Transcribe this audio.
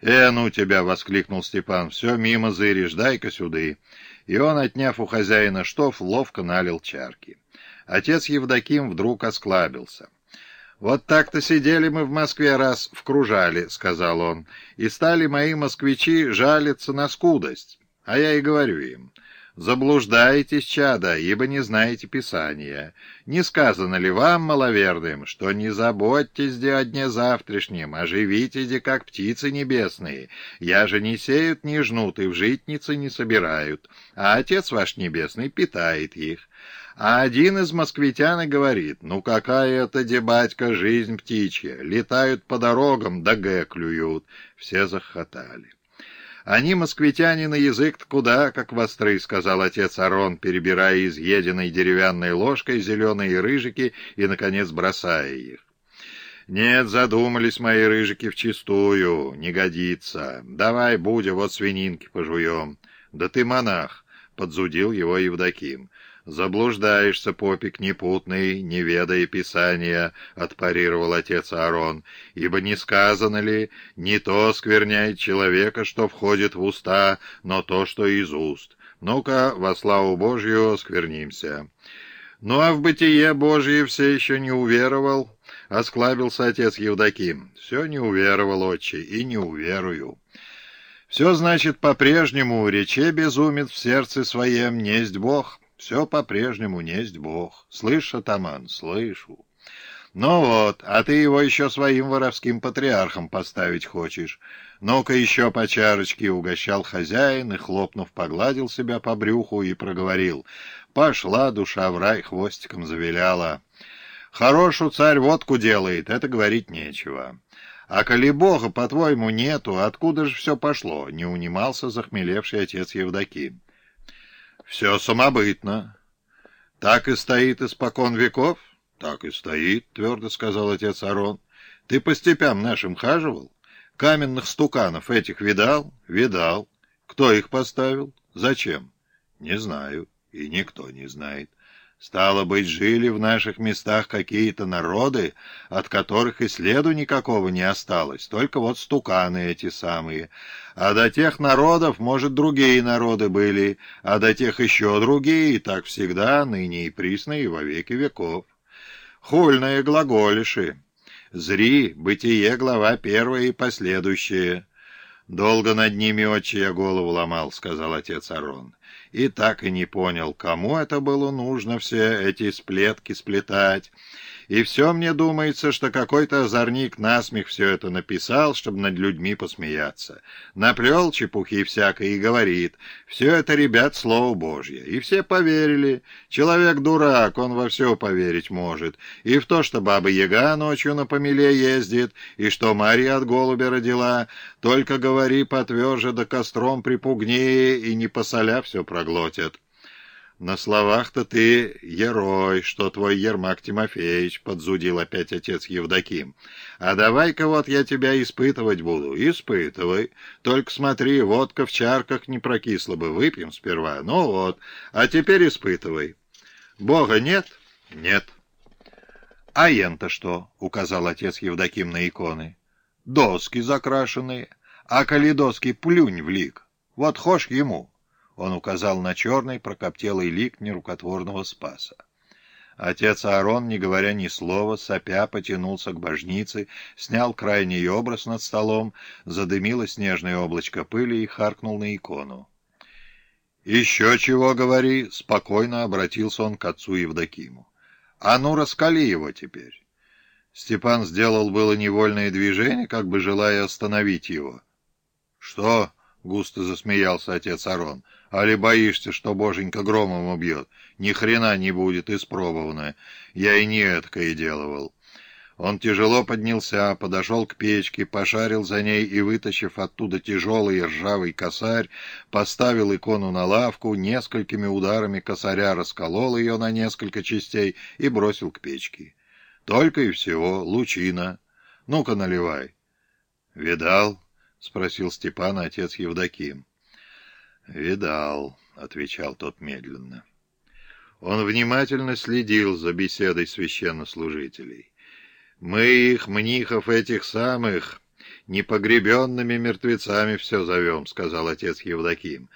«Э, ну тебя!» — воскликнул Степан. «Все мимо зыришь, дай-ка сюды!» И он, отняв у хозяина штоф, ловко налил чарки. Отец Евдоким вдруг осклабился. «Вот так-то сидели мы в Москве раз в кружале», — сказал он, — «и стали мои москвичи жалиться на скудость. А я и говорю им, Заблуждаетесь, чада, ибо не знаете Писания. Не сказано ли вам, маловерным, что не заботьтесь де о дне завтрашнем, а живите де, как птицы небесные? Я же не сеют, не жнут, и в житницы не собирают, а Отец ваш Небесный питает их. А один из москвитян и говорит, ну какая это, дебатька, жизнь птичья, летают по дорогам, да гэ клюют. Все захотали. «Они, москвитяне, на язык куда как востры», — сказал отец Арон, перебирая изъеденной деревянной ложкой зеленые рыжики и, наконец, бросая их. «Нет, задумались мои рыжики вчистую, не годится. Давай, Будя, вот свининки пожуем». «Да ты монах», — подзудил его Евдоким. «Заблуждаешься, попик непутный, не ведая Писания», — отпарировал отец Аарон, «ибо не сказано ли, не то скверняет человека, что входит в уста, но то, что из уст. Ну-ка, во славу Божью, сквернимся». «Ну а в бытие Божье все еще не уверовал?» — осклабился отец Евдоким. «Все не уверовал, отче, и не уверую». «Все, значит, по-прежнему, рече безумец в сердце своем, несть Бог». Все по-прежнему несть Бог. Слышь, атаман, слышу. Ну вот, а ты его еще своим воровским патриархом поставить хочешь. Ну-ка еще по чарочке угощал хозяин и, хлопнув, погладил себя по брюху и проговорил. Пошла душа в рай, хвостиком завиляла. Хорошую царь водку делает, это говорить нечего. А коли Бога, по-твоему, нету, откуда же все пошло? Не унимался захмелевший отец Евдоким. Все самобытно. Так и стоит испокон веков? Так и стоит, твердо сказал отец Арон. Ты по степям нашим хаживал? Каменных стуканов этих видал? Видал. Кто их поставил? Зачем? Не знаю, и никто не знает. Стало быть, жили в наших местах какие-то народы, от которых и следу никакого не осталось, только вот стуканы эти самые. А до тех народов, может, другие народы были, а до тех еще другие, и так всегда, ныне и присно, и во веки веков. Хульные глаголиши. Зри, бытие, глава первая и последующие. «Долго над ними, отче, я голову ломал», — сказал отец Арон. И так и не понял, кому это было нужно все эти сплетки сплетать. И все мне думается, что какой-то озорник насмех все это написал, чтобы над людьми посмеяться. Наплел чепухи всякой и говорит, все это, ребят, слово Божье. И все поверили. Человек дурак, он во все поверить может. И в то, что баба Яга ночью на помеле ездит, и что Марья от голубя родила. Только говори потверже да костром припугнее, и не посоля все проглотят. «На словах-то ты герой, что твой Ермак Тимофеевич», — подзудил опять отец Евдоким. «А давай-ка вот я тебя испытывать буду». «Испытывай. Только смотри, водка в чарках не прокисла бы. Выпьем сперва. Ну вот. А теперь испытывай». «Бога нет?» «Нет». «А ента что?» — указал отец Евдоким на иконы. «Доски закрашенные. А коли доски плюнь в лик. Вот хошь ему». Он указал на черный прокоптелый лик нерукотворного спаса. Отец Аарон, не говоря ни слова, сопя потянулся к божнице, снял крайний образ над столом, задымило снежное облачко пыли и харкнул на икону. «Еще чего говори!» — спокойно обратился он к отцу Евдокиму. «А ну, раскали его теперь!» Степан сделал было невольное движение, как бы желая остановить его. «Что?» — густо засмеялся отец Арон. Али боишься, что боженька громом убьет? Ни хрена не будет испробованное. Я и не это делывал. Он тяжело поднялся, подошел к печке, пошарил за ней и, вытащив оттуда тяжелый ржавый косарь, поставил икону на лавку, несколькими ударами косаря расколол ее на несколько частей и бросил к печке. Только и всего, лучина. Ну-ка, наливай. «Видал?» — спросил Степан отец Евдоким. «Видал», — отвечал тот медленно. Он внимательно следил за беседой священнослужителей. «Мы их, мнихов этих самых, «Непогребенными мертвецами все зовем», — сказал отец Евдоким.